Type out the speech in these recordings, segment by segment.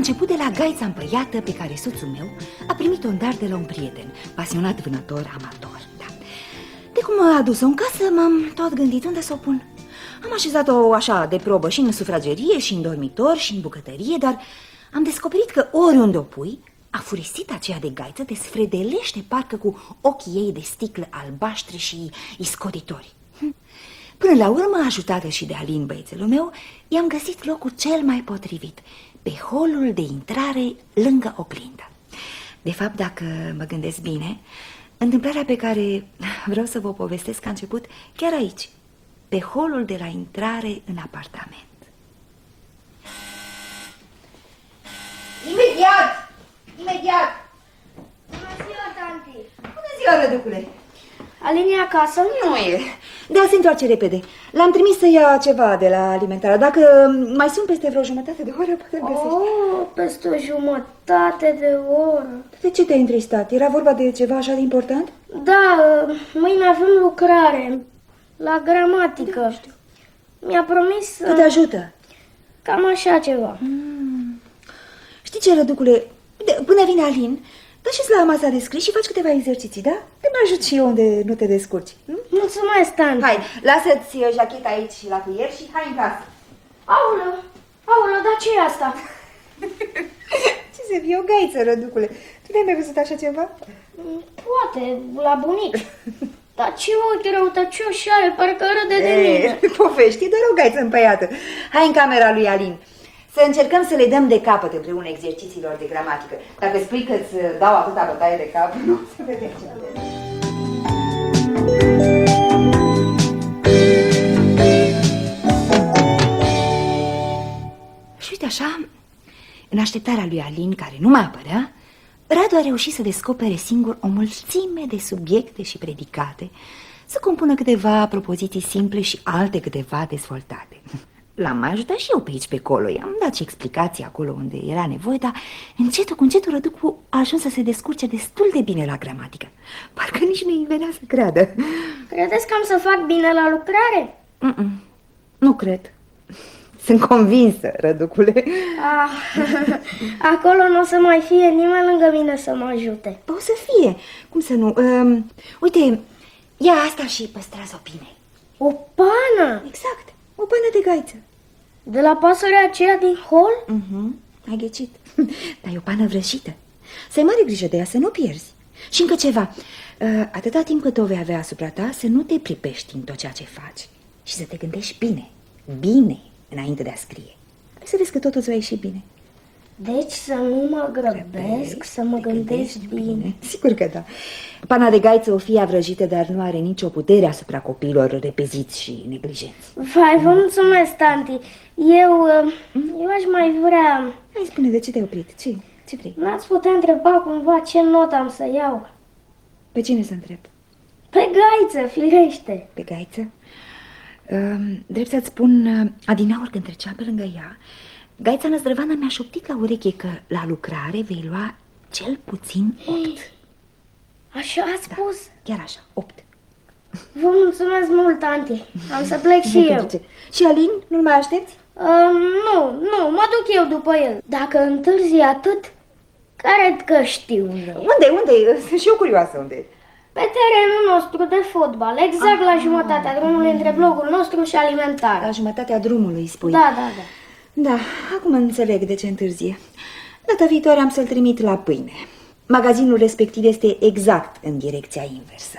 început de la gaița împăiată pe care soțul meu a primit-o în dar de la un prieten, pasionat vânător amator. Da. De cum a adus-o în casă, m-am tot gândit unde să o pun. Am așezat-o așa de probă și în sufragerie, și în dormitor, și în bucătărie, dar am descoperit că oriunde o pui, Afurisita aceea de gaiță te sfredelește parcă cu ochii ei de sticlă albaștri și iscoditori. Hm. Până la urmă, ajutată și de Alin, băiețelul meu, i-am găsit locul cel mai potrivit, pe holul de intrare lângă oglindă. De fapt, dacă mă gândesc bine, întâmplarea pe care vreau să vă povestesc a început chiar aici, pe holul de la intrare în apartament. Imediat! Imediat! Bună ziua, tanti! Bună ziua, răducule! Alin e acasă? Nu e. Da, se întoarce repede. L-am trimis să ia ceva de la alimentarea. Dacă mai sunt peste vreo jumătate de oră, poate găsești. Oh, peste o jumătate de oră. De ce te-ai întristat? Era vorba de ceva așa de important? Da, mâine avem lucrare la gramatică. Da, știu. Mi-a promis... Că te ajută. Cam așa ceva. Mm. Știi ce, răducule? De, până vine Alin, dă și la masa de scris și faci câteva exerciții, da? Te mai ajut și eu unde nu te descurci. Nu? Mulțumesc, Tante. Hai, lasă-ți uh, jacheta aici la cuier și hai în casă. Aulă, aulă, dar ce e asta? ce să fie o gaiță, răducule. Tu n-ai mai văzut așa ceva? Poate, la bunic. Dar ce ochi răutăcioși are, parcă râde de mine. Povești, doar o gaiță împăiată. Hai în camera lui Alin. Să încercăm să le dăm de capăt împreună exercițiilor de gramatică. Dacă spui că îți dau atâta bătaie de cap, nu să vedem ce așa, în așteptarea lui Alin, care nu mai apărea, Radu a reușit să descopere singur o mulțime de subiecte și predicate, să compună câteva propoziții simple și alte câteva dezvoltate. L-am mai ajutat și eu pe aici, pe acolo. I-am dat și explicații acolo unde era nevoie, dar încetul cu încetul Răducu a ajuns să se descurce destul de bine la gramatică. Parcă nici nu-i venea să creadă. Credeți că am să fac bine la lucrare? Mm -mm. Nu cred. Sunt convinsă, Răducule. Ah, acolo nu o să mai fie nimeni lângă mine să mă ajute. O să fie. Cum să nu? Um, uite, ia asta și păstrează-o bine. O pană? Exact, o pană de gaiță. De la pasărea aceea din hol? Mhm, ai ghecit. Dar e o pană vrăjită. Să-i mare grijă de ea, să nu pierzi. Și încă ceva. Uh, atâta timp cât o vei avea asupra ta, să nu te pripești în tot ceea ce faci. Și să te gândești bine, bine, înainte de a scrie. Hai să vezi că totul îți va ieși bine. Deci să nu mă grăbesc, să mă gândesc bine. bine. Sigur că da. Pana de gaiță o fie avrăjită, dar nu are nicio putere asupra copiilor repeziți și neglijenți. Vai, vă mulțumesc, tanti. Eu, mm? eu aș mai vrea... Hai, spune, de ce te-ai oprit? Ce? Ce vrei? N-ați putea întreba cumva ce not am să iau? Pe cine să întreb? Pe gaiță, firește. Pe gaiță? Uh, drept să-ți spun, uh, adinaur când trecea pe lângă ea, Gaița Năzdrăvană mi-a șoptit la ureche că la lucrare vei lua cel puțin opt. Așa a spus? Da, chiar așa, opt. Vă mulțumesc mult, tanti. Am să plec și eu. Și Alin, nu-l mai aștepți? Uh, nu, nu, mă duc eu după el. Dacă întârzi atât, care că știu unde Unde, unde? Sunt și eu curioasă unde Pe terenul nostru de fotbal, exact ah, la jumătatea drumului între blocul nostru și alimentar. La jumătatea drumului, spui? Da, da, da. Da, acum înțeleg de ce întârzie. Data viitoare am să-l trimit la pâine. Magazinul respectiv este exact în direcția inversă.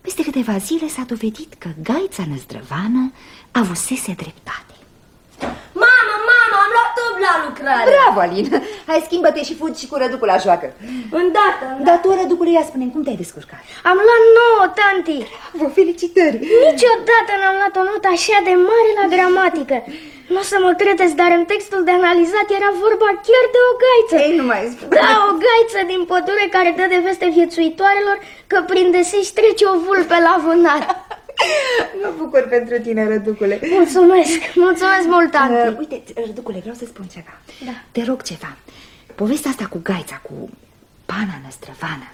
Peste câteva zile s-a dovedit că gaița năzdrăvană avusese dreptate la lucrare. Bravo, Alin. Hai, schimbă-te și fugi și cu răducul la joacă. Îndată, Dar tu, răducule, ia spune cum te-ai descurcat? Am luat nouă, tanti. Vă felicitări. Niciodată n-am luat o notă așa de mare la gramatică. Nu o să mă credeți, dar în textul de analizat era vorba chiar de o gaiță. Ei, nu mai spune. Da, o gaiță din pădure care dă de veste viețuitoarelor că prin desiș trece o vulpe la vânat. Mă bucur pentru tine, Răducule. Mulțumesc, mulțumesc mult, tante. Uh, uite, Răducule, vreau să spun ceva. Da. Te rog ceva. Povestea asta cu gaița, cu pana năstrăvană,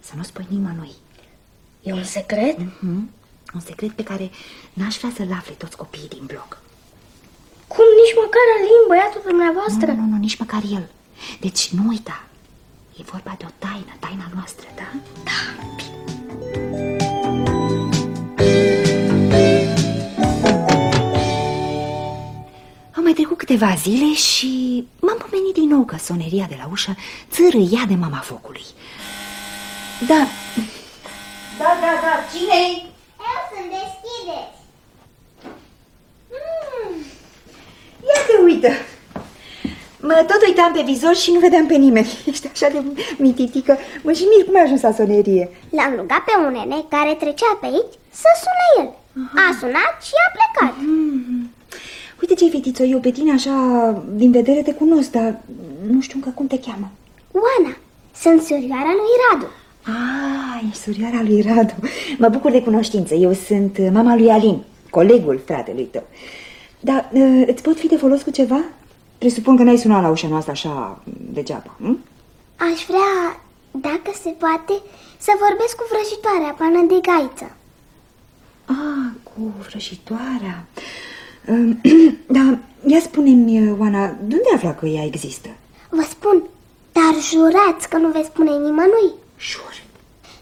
să nu spui nimănui. E un secret? Mm -hmm. Un secret pe care n-aș vrea să-l afle toți copiii din bloc. Cum nici măcar Alin, băiatul dumneavoastră? Nu, nu, nu, nici măcar el. Deci nu uita, e vorba de o taină, taina noastră, da? Da. Au mai trecut câteva zile și m-am pomenit din nou că soneria de la ușă țărâia de mama focului. Da. Da, da, da, cine-i? Eu sunt, deschideți! Mm. Ia te uită. Mă tot uitam pe vizor și nu vedeam pe nimeni. Ești așa de mititică. Mă și mir cum ai ajuns la sonerie. L-am rugat pe un nene care trecea pe aici să sune el. A sunat și a plecat. Mm. Uite ce fetiță, eu pe tine așa, din vedere te cunosc, dar nu știu încă cum te cheamă. Oana, sunt surioara lui Radu. Ah, e surioara lui Radu. Mă bucur de cunoștință. Eu sunt mama lui Alin, colegul fratelui tău. Dar uh, îți pot fi de folos cu ceva? Presupun că n-ai sunat la ușa noastră așa degeaba. Hm? Aș vrea, dacă se poate, să vorbesc cu vrăjitoarea pană de gaiță. Ah, cu vrăjitoarea. Uh, da, ia spune-mi, Oana, de unde afla că ea există? Vă spun, dar jurați că nu veți spune nimănui. Jur.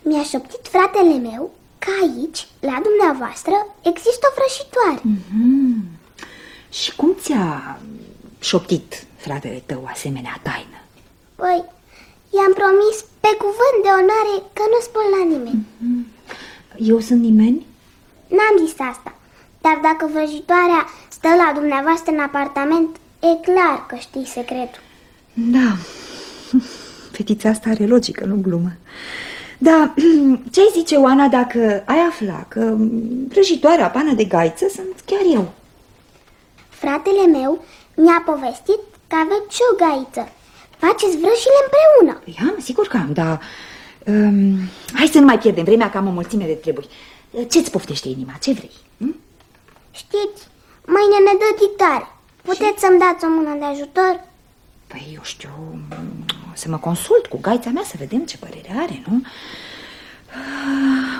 Mi-a șoptit fratele meu că aici, la dumneavoastră, există o vrăjitoare. Mm-hmm. Și cum ți-a șoptit fratele tău asemenea taină? Păi, i-am promis pe cuvânt de onoare că nu spun la nimeni. Mm-hmm. Eu sunt nimeni? N-am zis asta, dar dacă vrăjitoarea stă la dumneavoastră în apartament, e clar că știi secretul. Da, fetița asta are logică, nu glumă. Da, ce zice Oana dacă ai afla că vrăjitoarea pană de gaiță sunt chiar eu? Fratele meu mi-a povestit că aveți și o gaiță. Faceți vrăjile împreună. Păi am, sigur că am, dar... Um, hai să nu mai pierdem vremea, că am o mulțime de treburi. Ce-ți poftește inima? Ce vrei? Hm? Știți, mâine ne dă dictare. Puteți să-mi dați o mână de ajutor? Păi, eu știu, să mă consult cu gaița mea să vedem ce părere are, nu? Uh,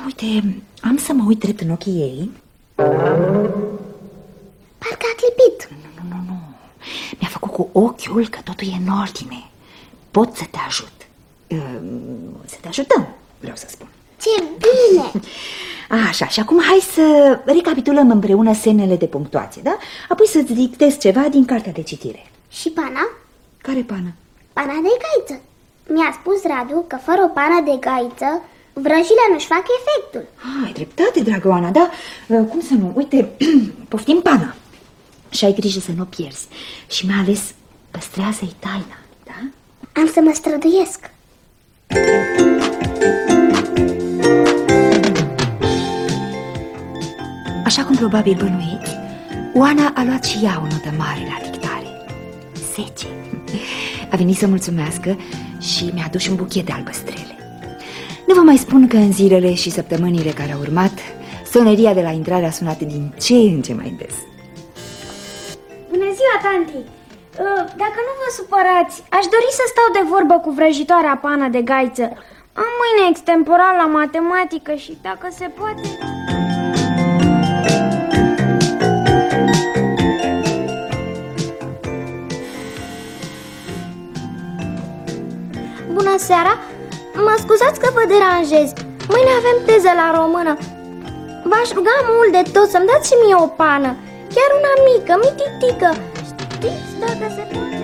uite, am să mă uit drept în ochii ei. Parcă a clipit. Nu, nu, nu, nu. Mi-a făcut cu ochiul că totul e în ordine. Pot să te ajut. Uh, să te ajutăm, vreau să spun. Ce bine! Așa, și acum hai să recapitulăm împreună semnele de punctuație, da? Apoi să-ți dictez ceva din cartea de citire. Și pana? Care pană? Pana de gaiță. Mi-a spus Radu că fără o pană de gaiță, vrăjile nu-și fac efectul. Ah, ai dreptate, dragă Oana, da? Uh, Cum să nu? Uite, poftim pana. Și ai grijă să nu o pierzi. Și mai ales păstrează-i taina, da? Am să mă străduiesc. Așa cum probabil bănuiți, Oana a luat și ea o notă mare la dictare. Zece. A venit să mulțumească și mi-a adus și un buchet de albăstrele. Nu vă mai spun că în zilele și săptămânile care au urmat, soneria de la intrare a sunat din ce în ce mai des. Bună ziua, tanti! Uh, Dacă nu vă supărați, aș dori să stau de vorbă cu vrăjitoarea pana de gaiță. Am mâine extemporal la matematică și dacă se poate... Bună seara! Mă scuzați că vă deranjez. Mâine avem teză la română. V-aș ruga mult de tot să-mi dați și mie o pană. Chiar una mică, mititică. Știți dacă se poate?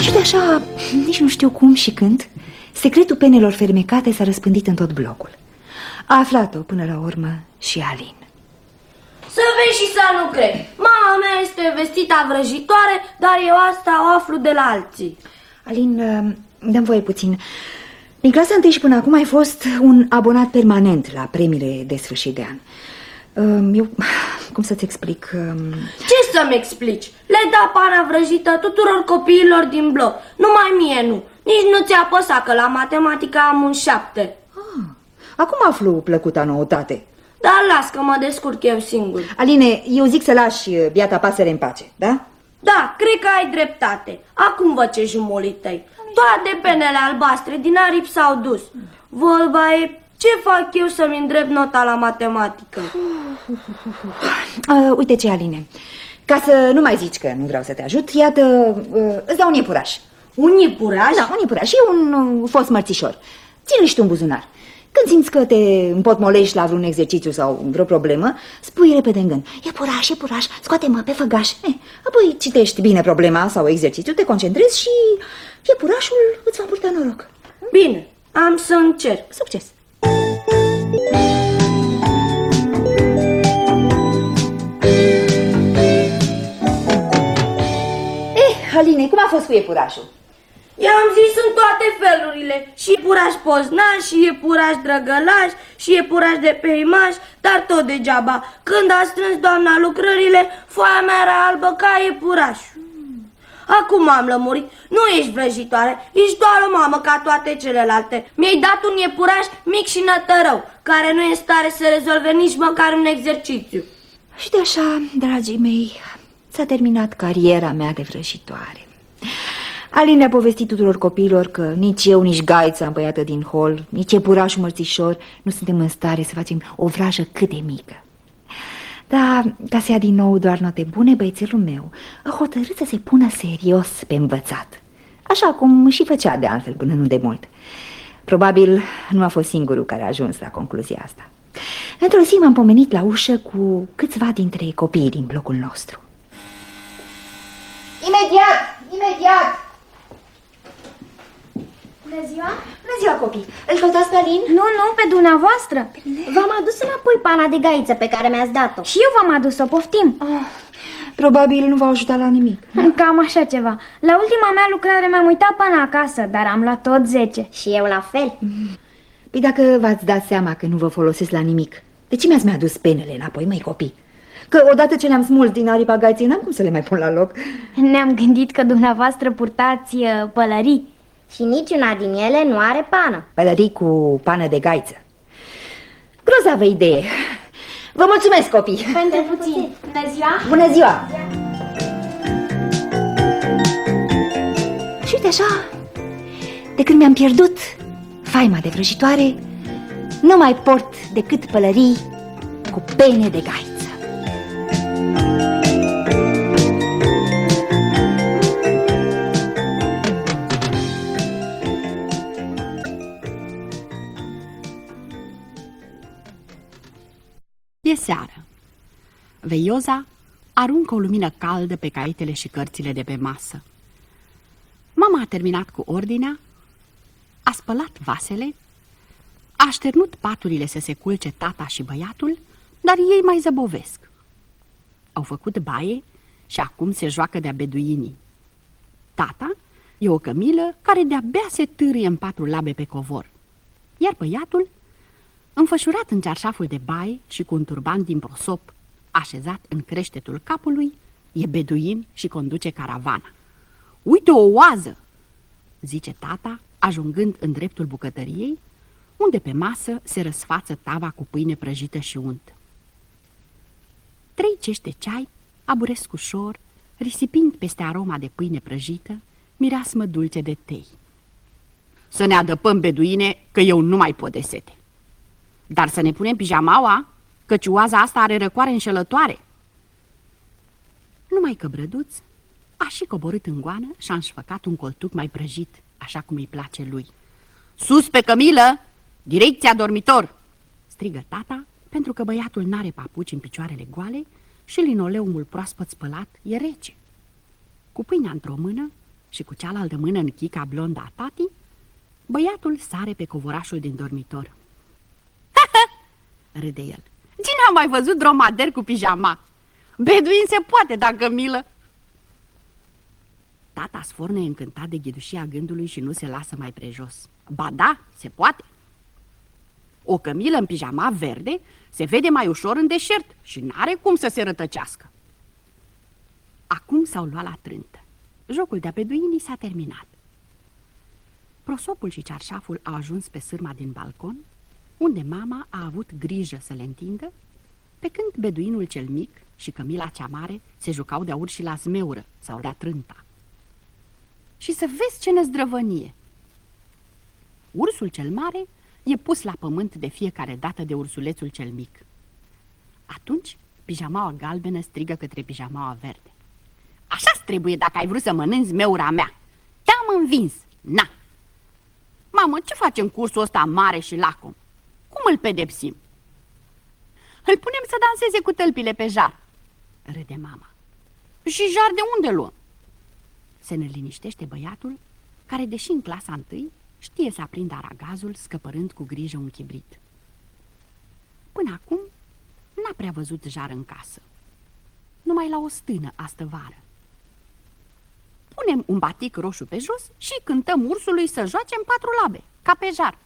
Și de așa, nici nu știu cum și când, secretul penelor fermecate s-a răspândit în tot blocul. A aflat-o până la urmă și Alin. Să vezi și să nu cred. Mama mea este vestita vrăjitoare, dar eu asta o aflu de la alții. Alin, uh, dăm voie puțin. Din clasa 1 și până acum ai fost un abonat permanent la premiile de sfârșit de an. Uh, Eu, cum să-ți explic? um, Ce să-mi explici? Le da pana vrăjită tuturor copiilor din bloc. Numai mie nu. Nici nu ți-a păsat că la matematică am un șapte. Ah, acum aflu plăcuta noutate. Dar las că mă descurc eu singur. Aline, eu zic să lași uh, biata pasăre în pace, da? Da, cred că ai dreptate. Acum văd ce jumolii tăi. Toate penele albastre din aripi s-au dus. Vorba e Ce fac eu să-mi îndrept nota la matematică? Uh, uite ce, Aline, ca să nu mai zici că nu vreau să te ajut, iată, uh, îți dau un iepuraș. Un iepuraș? Da, un iepuraș, e un uh, fost mărțișor. Ține și tu un buzunar. Când simți că te împotmolești la vreun exercițiu sau vreo problemă, spui repede în gând, iepuraș, iepuraș, scoate-mă pe făgaș. Eh, apoi citești bine problema sau exercițiul, te concentrezi și iepurașul îți va purta noroc. Bine, am să încerc. Succes! Eh, Aline, cum a fost cu iepurașul? I-am zis în toate felurile, și iepuraș poznaș, și iepuraș drăgălaș, și iepuraș de pe imaș, dar tot degeaba. Când a strâns doamna lucrările, foaia mea era albă ca iepurașul. Acum am lămurit, nu ești vrăjitoare, ești doar o mamă ca toate celelalte. Mi-ai dat un iepuraș mic și nătărău, care nu e în stare să rezolve nici măcar un exercițiu. Și de așa, dragii mei, s-a terminat cariera mea de vrăjitoare. Aline a povestit tuturor copiilor că nici eu, nici gaița împăiată din hol, nici epurașul mărțișor nu suntem în stare să facem o vrajă cât de mică. Dar, ca să ia din nou doar note bune, băiețelul meu a hotărât să se pună serios pe învățat. Așa cum și făcea de altfel până nu de mult. Probabil nu a fost singurul care a ajuns la concluzia asta. Într-o zi m-am pomenit la ușă cu câțiva dintre copiii din blocul nostru. Imediat! Imediat! Bună ziua! Bună ziua, copii! Îl căutați pe Alin? Nu, nu, pe dumneavoastră. V-am adus înapoi pana de gaiță pe care mi-ați dat-o. Și eu v-am adus-o, poftim. Oh, probabil nu v-a ajutat la nimic. Cam așa ceva. La ultima mea lucrare mi-am uitat până acasă, dar am luat tot 10. Și eu la fel. Păi dacă v-ați dat seama că nu vă folosesc la nimic, de ce mi-ați mai adus penele înapoi, măi copii? Că odată ce le-am smuls din aripa gaiței, n-am cum să le mai pun la loc. Ne-am gândit că dumneavoastră purtați uh, pălării. Și niciuna din ele nu are pană. Pălării cu pană de gaiță. Grozavă idee. Vă mulțumesc, copii. Pentru puțin. Bună ziua! Bună ziua! Și uite așa, de când mi-am pierdut faima de vrăjitoare, nu mai port decât pălării cu pene de gaiță. E seară. Veioza aruncă o lumină caldă pe caietele și cărțile de pe masă. Mama a terminat cu ordinea, a spălat vasele, a așternut paturile să se culce tata și băiatul, dar ei mai zăbovesc. Au făcut baie și acum se joacă de-a beduinii. Tata e o cămilă care de-abia se târie în patru labe pe covor, iar băiatul Înfășurat în cearșaful de baie și cu un turban din prosop, așezat în creștetul capului, e beduin și conduce caravana. Uite o oază, zice tata, ajungând în dreptul bucătăriei, unde pe masă se răsfață tava cu pâine prăjită și unt. Trei cești de ceai aburesc ușor, risipind peste aroma de pâine prăjită, mireasmă dulce de tei. Să ne adăpăm, beduine, că eu nu mai pot de sete. Dar să ne punem pijamaua, căci oaza asta are răcoare înșelătoare. Numai că Brăduț a și coborât în goană și a înșfăcat un coltuc mai prăjit, așa cum îi place lui. Sus pe cămilă, direcția dormitor! Strigă tata, pentru că băiatul n-are papuci în picioarele goale și linoleumul proaspăt spălat e rece. Cu pâinea într-o mână și cu cealaltă mână în chica blondă a tati, băiatul sare pe covorașul din dormitor. Râde el. Cine a mai văzut dromader cu pijama? Beduin se poate, dacă milă. Tata sforne încântat de ghidușia gândului și nu se lasă mai prejos. Ba da, se poate. O cămilă în pijama verde se vede mai ușor în deșert și n-are cum să se rătăcească. Acum s-au luat la trântă. Jocul de-a beduinii s-a terminat. Prosopul și cearșaful au ajuns pe sârma din balcon unde mama a avut grijă să le întindă, pe când beduinul cel mic și cămila cea mare se jucau de-a urși la zmeură sau de-a trânta. Și să vezi ce năzdrăvănie! Ursul cel mare e pus la pământ de fiecare dată de ursulețul cel mic. Atunci, pijamaua galbenă strigă către pijamaua verde. Așa-ți trebuie dacă ai vrut să mănânci meura mea. Te-am învins. Na! Mamă, ce facem cursul ăsta mare și lacom? Cum îl pedepsim? Îl punem să danseze cu tălpile pe jar, râde mama. Și jar de unde luăm? Se neliniștește băiatul, care, deși în clasa întâi, știe să aprindă aragazul, scăpărând cu grijă un chibrit. Până acum, n-a prea văzut jar în casă. Numai la o stână astă vară. Punem un batic roșu pe jos și cântăm ursului să joace în patru labe, ca pe jar.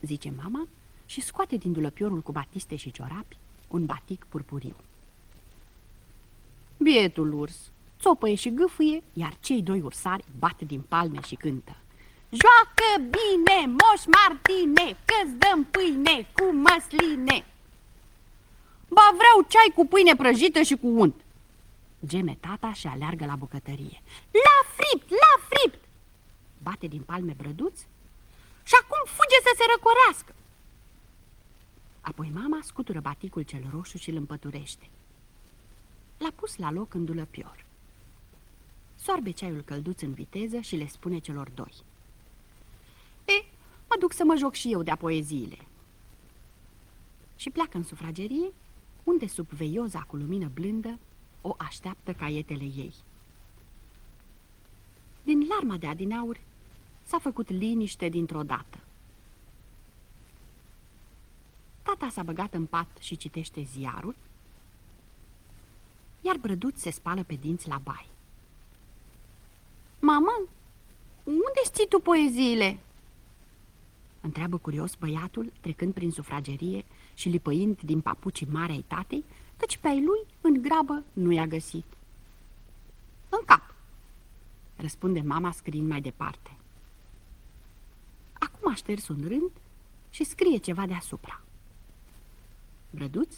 Zice mama și scoate din dulăpiorul cu batiste și ciorapi un batic purpuriu. Bietul urs țopăie și gâfâie, iar cei doi ursari bat din palme și cântă. Joacă bine, moș Martine, că-ți dăm pâine cu măsline. Ba vreau ceai cu pâine prăjită și cu unt. Geme tata și aleargă la bucătărie. La fript, la fript! Bate din palme brăduț și acum fuge să se răcorească. Apoi mama scutură baticul cel roșu și îl împăturește. L-a pus la loc în dulăpior. Soarbe ceaiul călduț în viteză și le spune celor doi. E, mă duc să mă joc și eu de-a poeziile. Și pleacă în sufragerie, unde sub veioza cu lumină blândă o așteaptă caietele ei. Din larma de adinauri s-a făcut liniște dintr-o dată. Tata s-a băgat în pat și citește ziarul, iar Brăduț se spală pe dinți la bai. Mamă, unde ții tu poeziile?" Întreabă curios băiatul, trecând prin sufragerie și lipăind din papucii mare ai tatei, căci pe ai lui, în grabă, nu i-a găsit. În cap, răspunde mama scriind mai departe. Acum a șters un rând și scrie ceva deasupra. Brăduț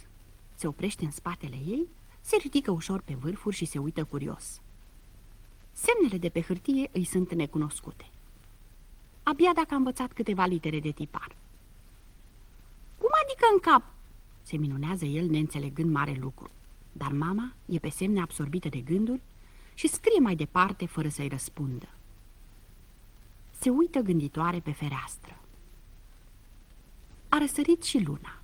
se oprește în spatele ei, se ridică ușor pe vârfuri și se uită curios. Semnele de pe hârtie îi sunt necunoscute. Abia dacă a învățat câteva litere de tipar. Cum adică în cap? Se minunează el neînțelegând mare lucru. Dar mama e pe semne absorbită de gânduri și scrie mai departe fără să-i răspundă. Se uită gânditoare pe fereastră. A răsărit și luna.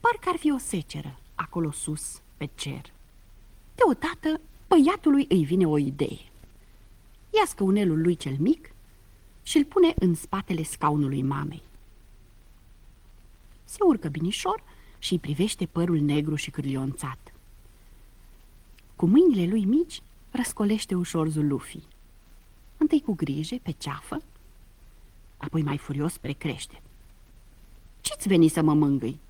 Parcă ar fi o seceră acolo sus, pe cer. Deodată, băiatului îi vine o idee. Ia scăunelul lui cel mic și îl pune în spatele scaunului mamei. Se urcă binișor și îi privește părul negru și cârlionțat. Cu mâinile lui mici răscolește ușor zulufii. Întâi cu grijă, pe ceafă, apoi mai furios precrește. Ce-ți veni să mă mângâi?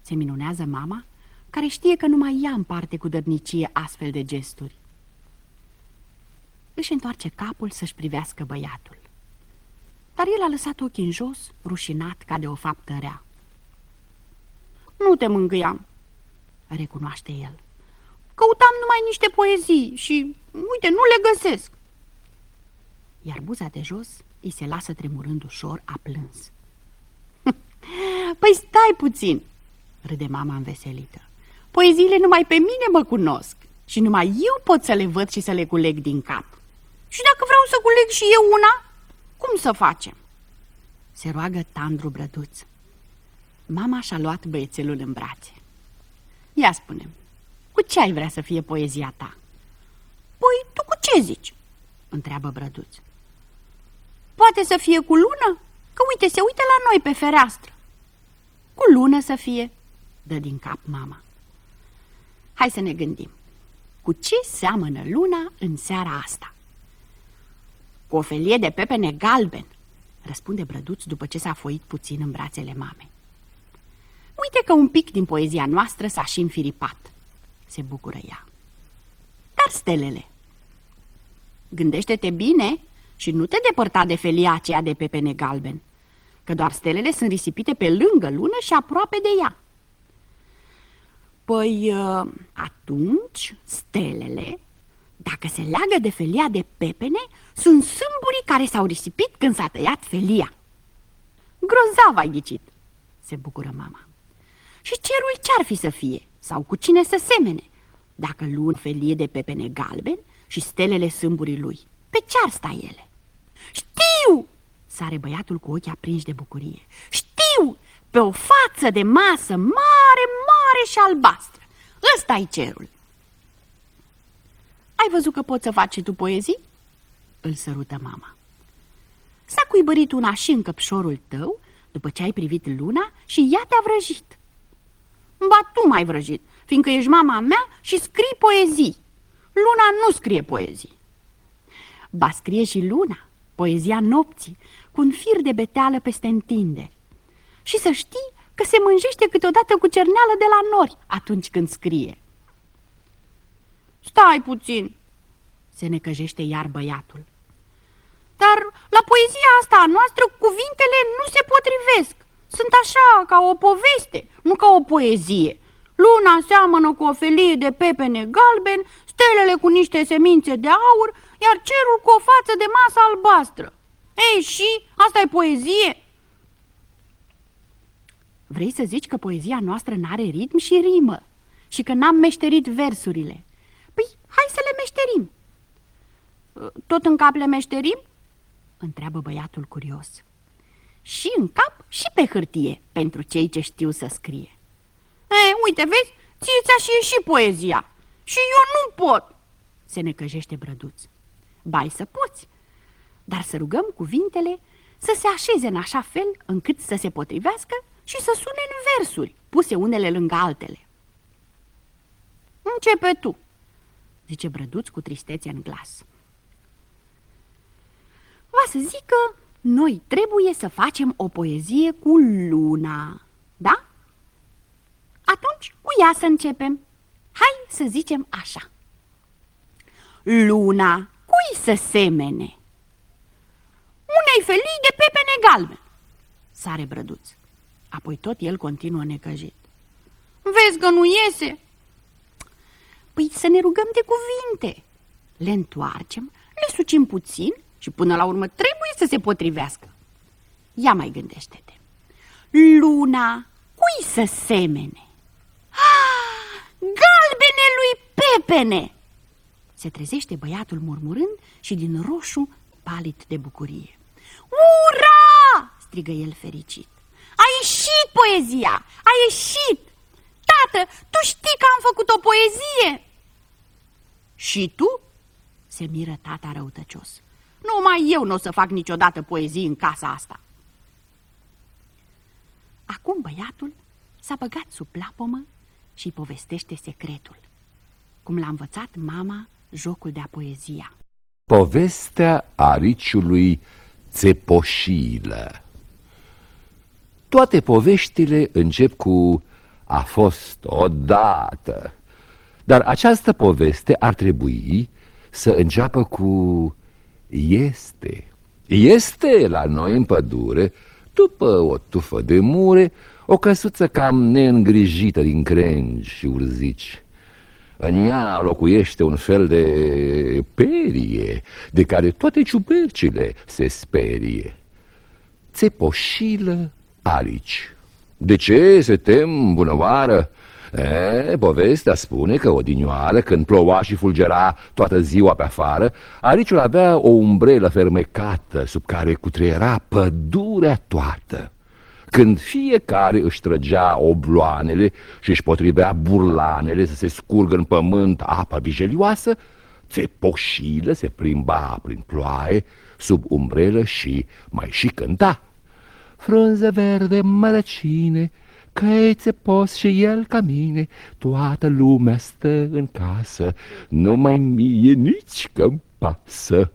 Se minunează mama, care știe că numai ea împarte cu dărnicie astfel de gesturi. Își întoarce capul să-și privească băiatul. Dar el a lăsat ochii în jos, rușinat ca de o faptă rea. Nu te mângâiam, recunoaște el. Căutam numai niște poezii și, uite, nu le găsesc. Iar buza de jos îi se lasă tremurând ușor, a plâns. Păi stai puțin, râde mama înveselită. Poeziile numai pe mine mă cunosc și numai eu pot să le văd și să le culeg din cap. Și dacă vreau să culeg și eu una, cum să facem? Se roagă Tandru Brăduț. Mama și-a luat băiețelul în brațe. Ia spune cu ce ai vrea să fie poezia ta? Păi, tu cu ce zici? Întreabă Brăduț. Poate să fie cu lună? Că uite, se uită la noi pe fereastră. Cu lună să fie, dă din cap mama. Hai să ne gândim. Cu ce seamănă luna în seara asta? Cu o felie de pepene galben, răspunde Brăduț după ce s-a foit puțin în brațele mamei. Uite că un pic din poezia noastră s-a și înfiripat, se bucură ea. Dar stelele? Gândește-te bine și nu te depărta de felia aceea de pepene galben, că doar stelele sunt risipite pe lângă lună și aproape de ea. Păi ă, atunci stelele, dacă se leagă de felia de pepene, sunt sâmburii care s-au risipit când s-a tăiat felia. Grozav ai ghicit, se bucură mama. Și cerul ce-ar fi să fie? Sau cu cine să semene? Dacă luni felie de pepene galben și stelele sâmburii lui, pe ce ar sta ele? Știu! Sare băiatul cu ochii aprinși de bucurie. Știu! Pe o față de masă mare, mare și albastră. ăsta e cerul. Ai văzut că poți să faci și tu poezii? Îl sărută mama. S-a cuibărit una și în căpșorul tău după ce ai privit luna și ea te-a vrăjit. Ba tu m-ai vrăjit, fiindcă ești mama mea și scrii poezii. Luna nu scrie poezii. Ba scrie și luna, poezia nopții, cu un fir de beteală peste întinde. Și să știi că se mânjește câteodată cu cerneală de la nori atunci când scrie. Stai puțin, se necăjește iar băiatul. Dar la poezia asta a noastră cuvintele nu se potrivesc. Sunt așa, ca o poveste, nu ca o poezie. Luna seamănă cu o felie de pepene galben, stelele cu niște semințe de aur, iar cerul cu o față de masă albastră. Ei, și? Asta e poezie? Vrei să zici că poezia noastră n-are ritm și rimă și că n-am meșterit versurile? Păi, hai să le meșterim. Tot în cap le meșterim? Întreabă băiatul curios. Și în cap și pe hârtie, pentru cei ce știu să scrie. E, uite, vezi, ție ți-a și ieșit poezia. Și eu nu pot, se necăjește brăduț. Bai să poți, dar să rugăm cuvintele să se așeze în așa fel încât să se potrivească și să sune în versuri, puse unele lângă altele. Începe tu, zice Brăduț cu tristețe în glas. Va să zic că noi trebuie să facem o poezie cu luna, da? Atunci cu ea să începem. Hai să zicem așa. Luna, cui să semene? Unei felii de pepene galben, sare Brăduț. Apoi tot el continuă necăjit. Vezi că nu iese? Păi să ne rugăm de cuvinte. Le întoarcem, le sucim puțin și până la urmă trebuie să se potrivească. Ia mai gândește-te. Luna, cui să semene? Ah, galbene lui Pepene! Se trezește băiatul murmurând și din roșu palid de bucurie. Ura! strigă el fericit. A ieșit poezia! A ieșit! Tată, tu știi că am făcut o poezie? Și tu? Se miră tata răutăcios. Numai eu nu o să fac niciodată poezii în casa asta. Acum băiatul s-a băgat sub plapomă și povestește secretul, cum l-a învățat mama jocul de-a poezia. Povestea ariciului țepoșilă Toate poveștile încep cu a fost odată, dar această poveste ar trebui să înceapă cu este. Este la noi în pădure, după o tufă de mure, o căsuță cam neîngrijită din crengi și urzici. În ea locuiește un fel de perie, de care toate ciupercile se sperie. Țepoșilă arici. De ce se tem, bunăoară? E, povestea spune că odinioară, când ploua și fulgera toată ziua pe afară, ariciul avea o umbrelă fermecată sub care cutreiera pădurea toată. Când fiecare își trăgea obloanele și își potrivea burlanele să se scurgă în pământ apa vijelioasă, țepoșilă se plimba prin ploaie, sub umbrelă și mai și cânta. Frunze verde mărăcine, Căițe pos și el ca mine, toată lumea stă în casă, numai mie nici că-mi pasă.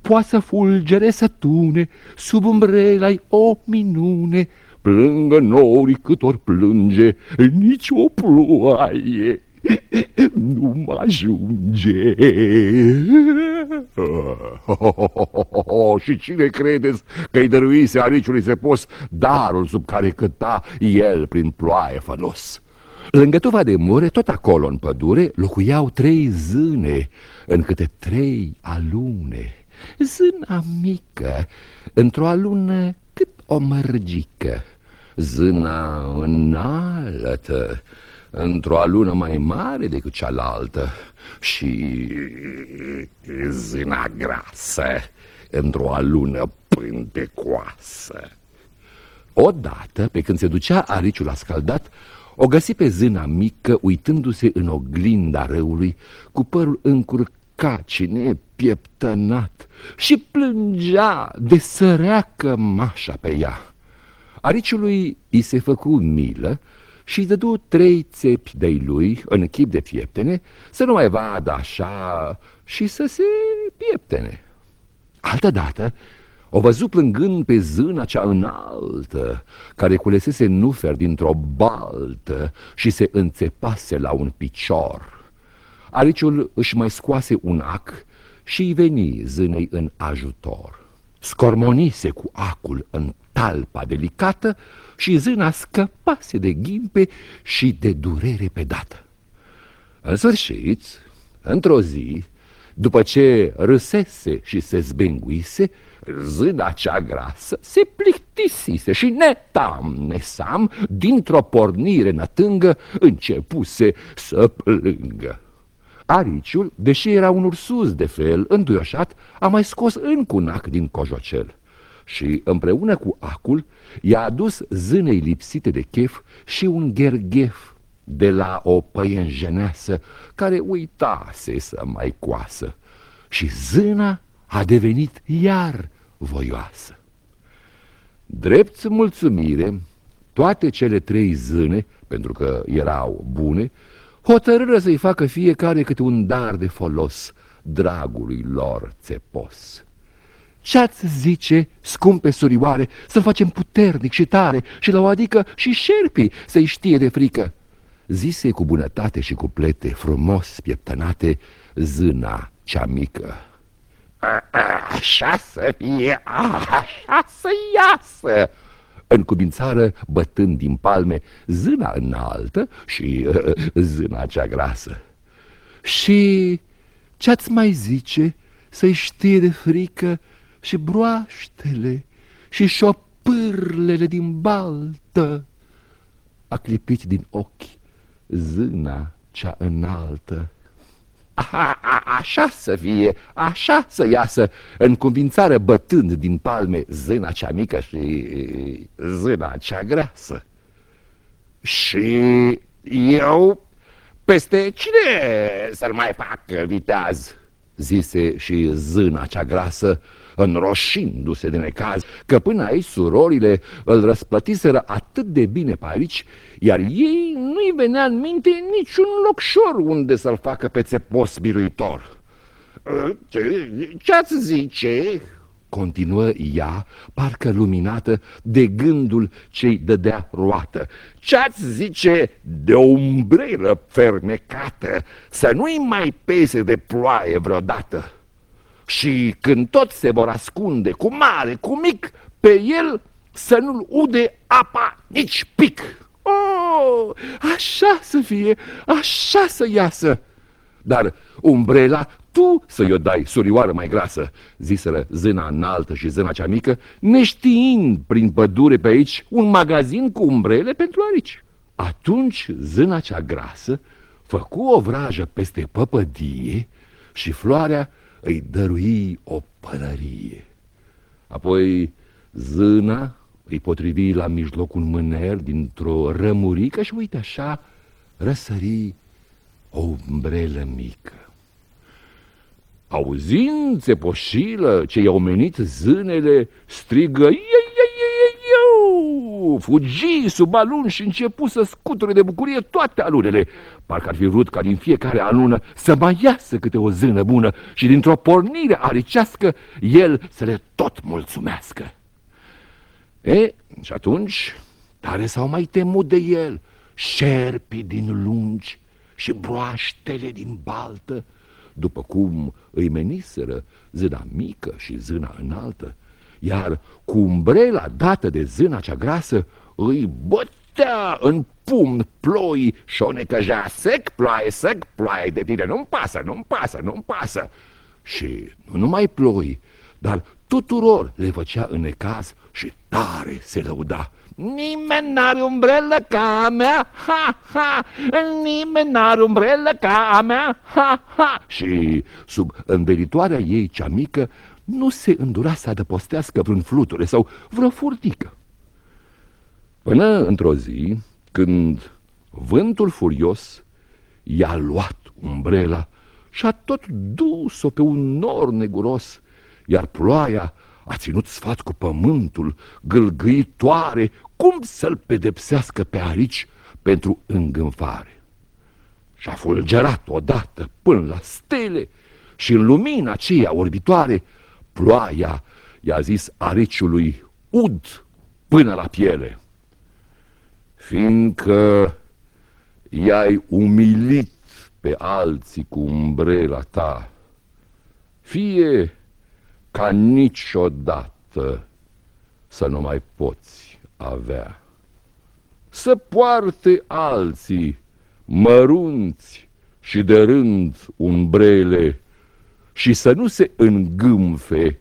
Poate fulgere să tune, sub umbrela o minune, plângă norii cât ori plânge, nici o ploaie nu mă ajunge. Și cine credeți că-i dăruise ariciului Sepos darul sub care căta el prin ploaie fănos? Lângă tuva de mure, tot acolo în pădure, locuiau trei zâne în câte trei alune. Zâna mică, într-o alună cât o mărgică, zâna înaltă, într-o alună mai mare decât cealaltă și zâna grasă, într-o alună pântecoasă. Odată, pe când se ducea ariciul la scaldat, o găsi pe zâna mică uitându-se în oglinda râului cu părul încurcat și nepieptănat și plângea de săreacă mașa pe ea. Ariciului i se făcu milă și dădu trei țepi de lui în chip de pieptene să nu mai vadă așa și să se pieptene. Altădată o văzu plângând pe zâna cea înaltă, care culesese nufer dintr-o baltă și se înțepase la un picior. Ariciul își mai scoase un ac și îi veni zânei în ajutor. Scormonise cu acul în talpa delicată și zâna scăpase de ghimpe și de durere pe dată. În sfârșit, într-o zi, după ce râsese și se zbenguise, zâna cea grasă se plictisise și netam nesam, dintr-o pornire nătângă, începuse să plângă. Ariciul, deși era un ursuz de fel, înduioșat, a mai scos încă un ac din cojocel și, împreună cu acul, i-a adus zânei lipsite de chef și un gherghef de la o păienjeneasă care uitase să mai coasă. Și zâna a devenit iar voioasă. Drept mulțumire, toate cele trei zâne, pentru că erau bune, hotărâră să-i facă fiecare câte un dar de folos dragului lor țepos. Ce-ați zice, scumpe surioare, să facem puternic și tare și la o adică și șerpii să-i știe de frică? Zise cu bunătate și cu plete frumos pieptănate zâna cea mică. Așa să fie, așa să iasă! Încubințară, bătând din palme, zâna înaltă și uh, zâna cea grasă. Și ce-ați mai zice să-i știe de frică și broaștele și șopârlele din baltă? A clipit din ochi zâna cea înaltă. A, a, așa să fie, așa să iasă, în convințare bătând din palme zâna cea mică și zâna cea grasă. Și eu peste cine să-l mai fac viteaz? Zise și zâna cea grasă, înroșindu-se de necaz, că până aici surorile îl răsplătiseră atât de bine pe aici, iar ei nu-i venea în minte niciun locșor unde să-l facă pe țepos biruitor. Ce-ați zice?" continuă ea, parcă luminată de gândul ce-i dădea roată. Ce-ați zice de o umbrelă fermecată, să nu-i mai pese de ploaie vreodată? Și când toți se vor ascunde, cu mare, cu mic, pe el să nu-l ude apa nici pic. Oh, așa să fie, așa să iasă. Dar umbrela tu să-i o dai, surioară mai grasă, ziseră zâna înaltă și zâna cea mică, neștiind prin pădure pe aici un magazin cu umbrele pentru arici. Atunci zâna cea grasă făcu o vrajă peste păpădie și floarea îi dărui o pălărie. Apoi zâna îi potrivi la mijloc un mâner dintr-o rămurică și uite așa răsări o umbrelă mică. Auzind țepoșilă ce i-au menit zânele, strigă, iei, fugi sub alun și începu să scuture de bucurie toate alunele. Parcă ar fi vrut ca din fiecare alună să mai iasă câte o zână bună și dintr-o pornire aricească el să le tot mulțumească. E, și atunci, tare s-au mai temut de el, șerpii din lungi și broaștele din baltă, după cum îi meniseră zâna mică și zâna înaltă, iar cu umbrela dată de zâna cea grasă îi bătea în pumn ploi și o necăjea sec, ploaie, sec, ploaie de tine, nu-mi pasă, nu-mi pasă, nu-mi pasă. Și nu numai ploi, dar tuturor le făcea în necaz și tare se lăuda. Nimeni n-are umbrelă ca a mea, ha, ha, nimeni n-are umbrelă ca a mea, ha, ha. Și sub învelitoarea ei cea mică nu se îndura să adăpostească vreun fluture sau vreo furtică. Până într-o zi, când vântul furios i-a luat umbrela și a tot dus-o pe un nor neguros, iar ploaia a ținut sfat cu pământul, gâlgâitoare, cum să-l pedepsească pe arici pentru îngânfare. Și-a fulgerat odată până la stele și în lumina aceea orbitoare, ploaia i-a zis ariciului ud până la piele. Fiindcă i-ai umilit pe alții cu umbrela ta, fie ca niciodată să nu mai poți avea. Să poarte alții mărunți și de rând umbrele și să nu se îngâmfe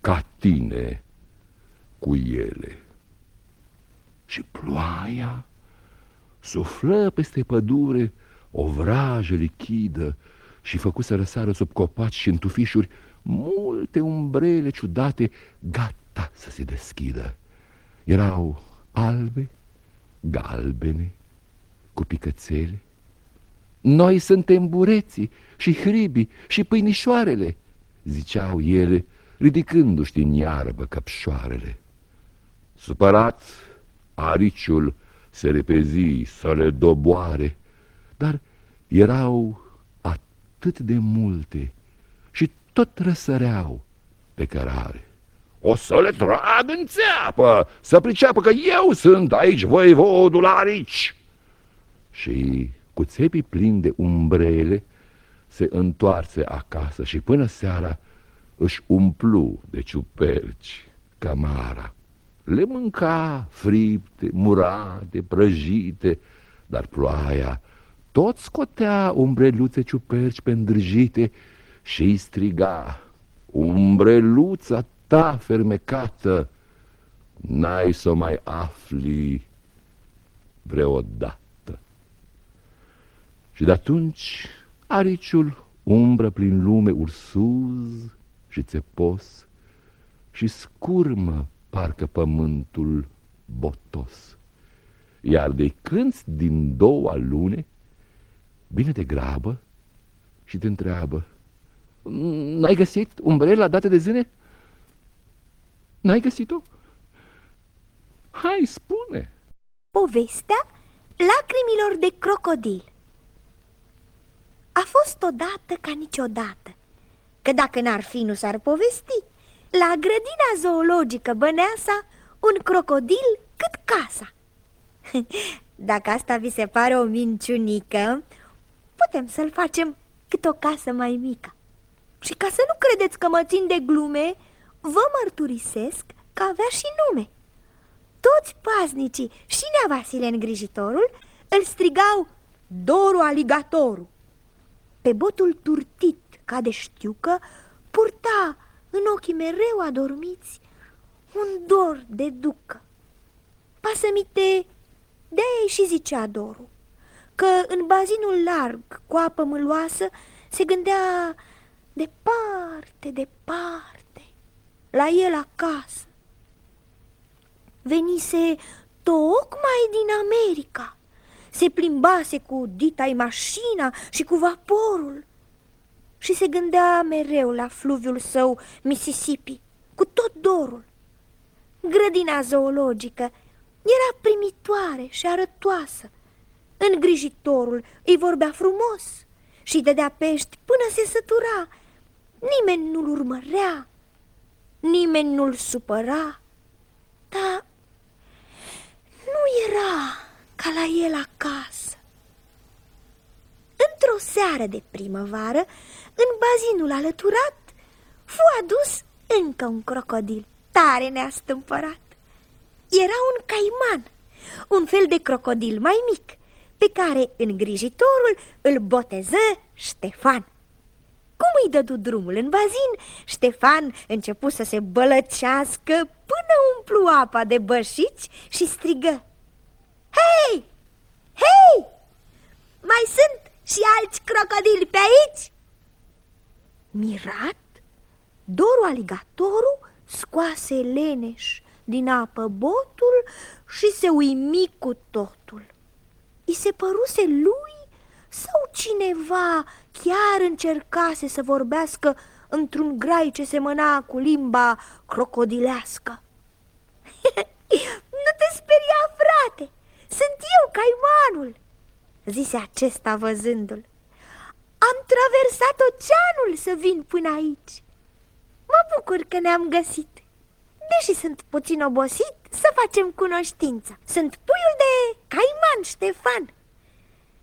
ca tine cu ele. Și ploaia suflă peste pădure o vrajă lichidă și făcu să răsară sub copaci și în tufișuri multe umbrele ciudate gata să se deschidă. Erau albe, galbene, cu picățele. Noi suntem bureții și hribii și pâinișoarele, ziceau ele, ridicându-și din iarbă căpșoarele. Supărat, ariciul se repezi să le doboare, dar erau atât de multe și tot răsăreau pe cărare. O să le trag în țeapă, să priceapă că eu sunt aici voivodul arici. Și cu țepii plini de umbrele se întoarse acasă și până seara își umplu de ciuperci camara. Le mânca fripte, murate, prăjite, dar ploaia tot scotea umbreluțe ciuperci pendrăjite și îi striga, umbreluța ta fermecată, n-ai să mai afli vreodată. Și de atunci ariciul umbră prin lume ursuz și țepos și scurmă parcă pământul botos. Iar de când din două lune, vine de grabă și te întreabă, N-ai găsit umbrela dată de zâne? N-ai găsit-o? Hai, spune! Povestea lacrimilor de crocodil A fost odată ca niciodată, că dacă n-ar fi, nu s-ar povesti. La grădina zoologică Băneasa, un crocodil cât casa. Dacă asta vi se pare o minciunică, putem să-l facem cât o casă mai mică. Și ca să nu credeți că mă țin de glume, vă mărturisesc că avea și nume. Toți paznicii și Nea Vasile îngrijitorul îl strigau Doru Aligatoru. Pe botul turtit ca de știucă purta în ochii mereu adormiți un dor de ducă. Pasămite de și zicea Doru, că în bazinul larg cu apă mâloasă se gândea departe, departe, la el acasă. Venise tocmai din America, se plimbase cu dita mașina și cu vaporul și se gândea mereu la fluviul său Mississippi, cu tot dorul. Grădina zoologică era primitoare și arătoasă. Îngrijitorul îi vorbea frumos și dădea pești până se sătura Nimeni nu-l urmărea, nimeni nu-l supăra, dar nu era ca la el acasă. Într-o seară de primăvară, în bazinul alăturat, fu adus încă un crocodil tare neastâmpărat. Era un caiman, un fel de crocodil mai mic, pe care îngrijitorul îl boteză Ștefan. Cum îi dădu drumul în bazin, Ștefan începu să se bălăcească până umplu apa de bășiți și strigă. Hei! Hei! Mai sunt și alți crocodili pe aici? Mirat, Doru aligatorul scoase leneș din apă botul și se uimi cu totul. I se păruse lui sau cineva chiar încercase să vorbească într-un grai ce semăna cu limba crocodilească. nu te speria, frate, sunt eu, caimanul, zise acesta văzându-l. Am traversat oceanul să vin până aici. Mă bucur că ne-am găsit. Deși sunt puțin obosit, să facem cunoștință. Sunt puiul de Caiman Ștefan.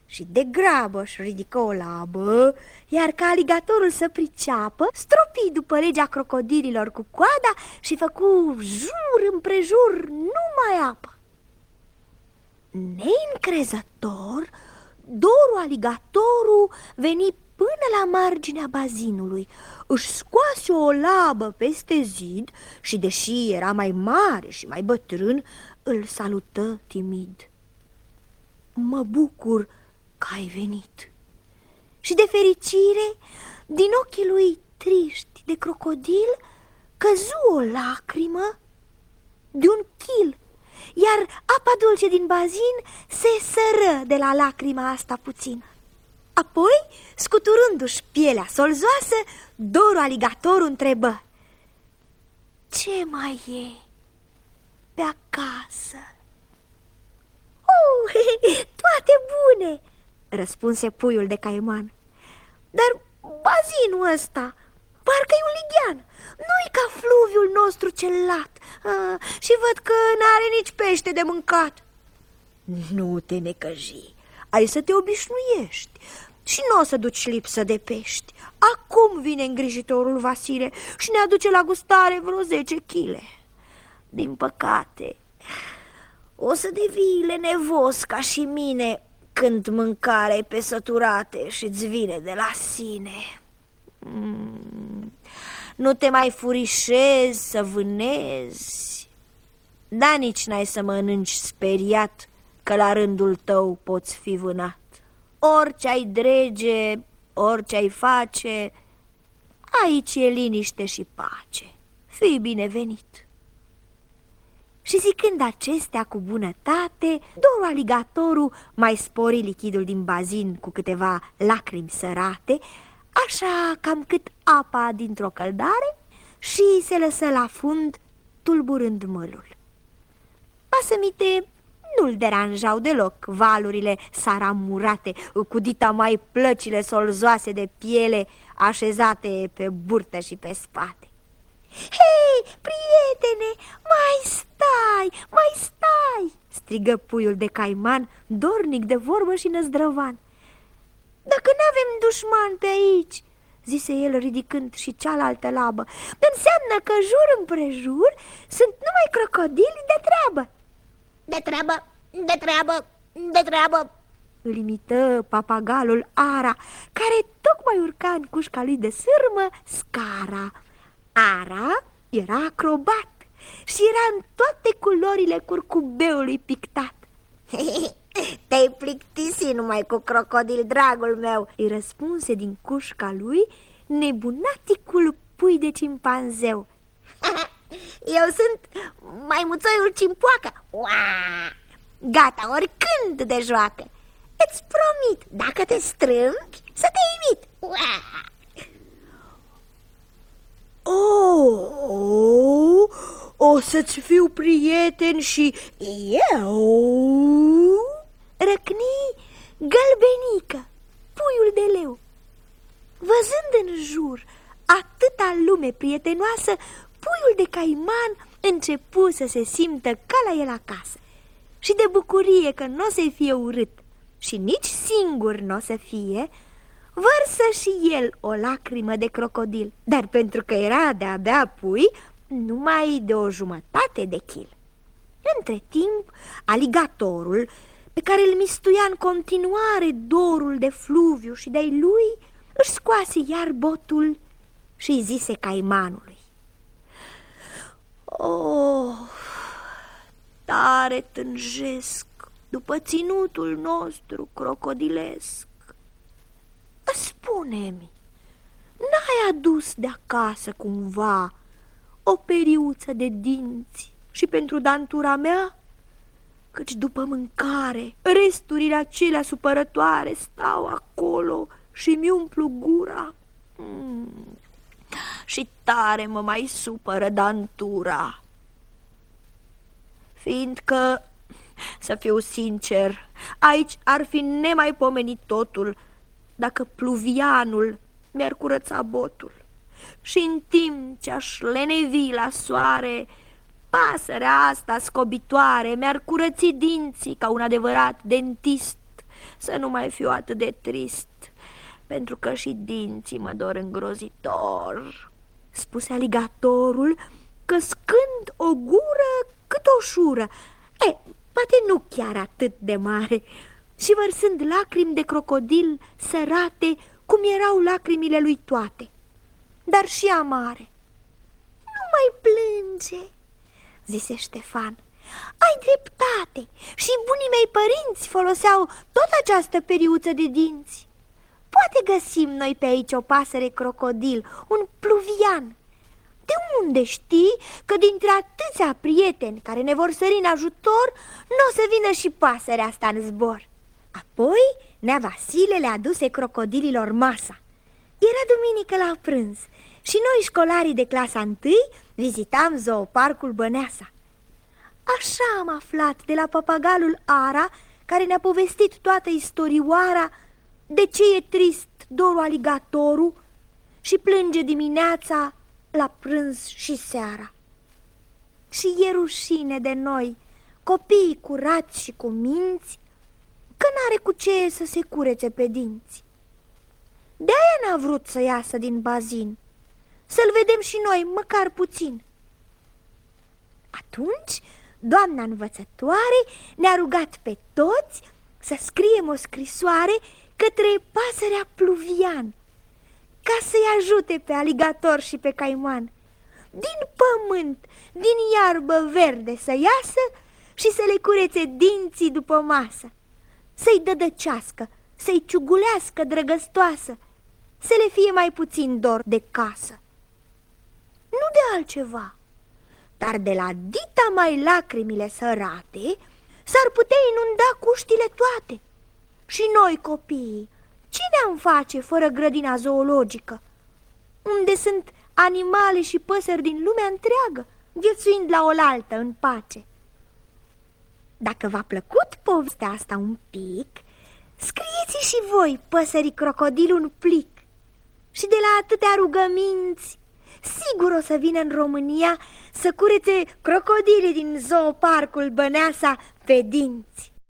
Și de grabă își ridică o labă, iar ca aligatorul să priceapă, stropi după legea crocodililor cu coada și făcu jur împrejur numai apă. Neîncrezător, Doru aligatorul veni până la marginea bazinului, își scoase o labă peste zid și, deși era mai mare și mai bătrân, îl salută timid. Mă bucur că ai venit. Și de fericire, din ochii lui triști de crocodil, căzu o lacrimă de un chil, iar apa dulce din bazin se sără de la lacrima asta puțin. Apoi, scuturându-și pielea solzoasă, Doru aligatorul întrebă Ce mai e pe acasă? Oh, toate bune, răspunse puiul de caiman Dar bazinul ăsta, parcă e un lighean Nu-i ca fluviul nostru cel lat ah, Și văd că n-are nici pește de mâncat Nu te necăji, ai să te obișnuiești și nu o să duci lipsă de pești. Acum vine îngrijitorul Vasile și ne aduce la gustare vreo zece chile. Din păcate, o să devii lenevos ca și mine când mâncarea e pe săturate și îți vine de la sine. Mm, nu te mai furișezi să vânezi, dar nici n-ai să mănânci speriat că la rândul tău poți fi vânat. Orice ai drege, orice ai face, aici e liniște și pace. Fii binevenit. Și zicând acestea cu bunătate, Doru aligatorul mai spori lichidul din bazin cu câteva lacrimi sărate, așa cam cât apa dintr-o căldare și se lăsă la fund, tulburând mălul. Pasămite nu-l deranjau deloc valurile saramurate, cu dita mai plăcile solzoase de piele așezate pe burtă și pe spate. Hei, prietene, mai stai, mai stai!" strigă puiul de caiman, dornic de vorbă și năzdrăvan. Dacă n-avem dușman pe aici," zise el ridicând și cealaltă labă, înseamnă că jur împrejur sunt numai crocodili de treabă. De treabă, de treabă, de treabă. Îl imită papagalul Ara, care tocmai urca în cușca lui de sârmă scara. Ara era acrobat și era în toate culorile curcubeului pictat Te-ai plictisit numai cu crocodil, dragul meu Îi răspunse din cușca lui nebunaticul pui de cimpanzeu Eu sunt maimuțoiul cimpoacă. Gata, oricând de joacă. Îți promit, dacă te strâng, să te imit. Oh, o să-ți fiu prieten și eu Răcni gălbenică, puiul de leu. Văzând în jur atâta lume prietenoasă puiul de caiman începu să se simtă ca la el acasă. Și de bucurie că nu o să fie urât și nici singur nu o să fie, vărsă și el o lacrimă de crocodil, dar pentru că era de-abia pui, numai de o jumătate de chil. Între timp, aligatorul, pe care îl mistuia în continuare dorul de fluviu și de lui, își scoase iar botul și îi zise caimanului. Oh, tare tânjesc după ținutul nostru crocodilesc. Spune-mi, n-ai adus de acasă cumva o periuță de dinți și pentru dantura mea? Căci după mâncare, resturile acelea supărătoare stau acolo și mi umplu gura. Mm. Și tare mă mai supără dantura. Fiindcă, să fiu sincer, aici ar fi nemaipomenit totul dacă pluvianul mi-ar curăța botul. Și în timp ce aș lenevi la soare, pasărea asta scobitoare mi-ar curăți dinții ca un adevărat dentist, să nu mai fiu atât de trist, pentru că și dinții mă dor îngrozitor, spuse aligatorul, căscând o gură cât o șură. E, poate nu chiar atât de mare, și vărsând lacrimi de crocodil sărate, cum erau lacrimile lui toate, dar și amare. Nu mai plânge, zise Ștefan. Ai dreptate și bunii mei părinți foloseau tot această periuță de dinți. Poate găsim noi pe aici o pasăre crocodil, un pluvian. De unde știi că dintre atâția prieteni care ne vor sări în ajutor, nu o să vină și pasărea asta în zbor? Apoi, nea Vasile le aduse crocodililor masa. Era duminică la prânz și noi, școlarii de clasa întâi, vizitam zooparcul Băneasa. Așa am aflat de la papagalul Ara, care ne-a povestit toată istorioara, de ce e trist dorul aligatorul și plânge dimineața la prânz și seara. Și e rușine de noi, copiii curați și cu minți, că n-are cu ce să se curețe pe dinți. De-aia n-a vrut să iasă din bazin, să-l vedem și noi, măcar puțin. Atunci, doamna învățătoare ne-a rugat pe toți să scriem o scrisoare către pasărea pluvian, ca să-i ajute pe aligator și pe caiman, din pământ, din iarbă verde să iasă și să le curețe dinții după masă să-i dădăcească, să-i ciugulească drăgăstoasă, să le fie mai puțin dor de casă. Nu de altceva, dar de la dita mai lacrimile sărate, s-ar putea inunda cuștile toate. Și noi, copiii, ce ne-am face fără grădina zoologică, unde sunt animale și păsări din lumea întreagă, viețuind la oaltă în pace? Dacă v-a plăcut povestea asta un pic, scrieți și voi, păsării crocodil, un plic. Și de la atâtea rugăminți, sigur o să vină în România să curețe crocodile din zooparcul Băneasa pe dinți.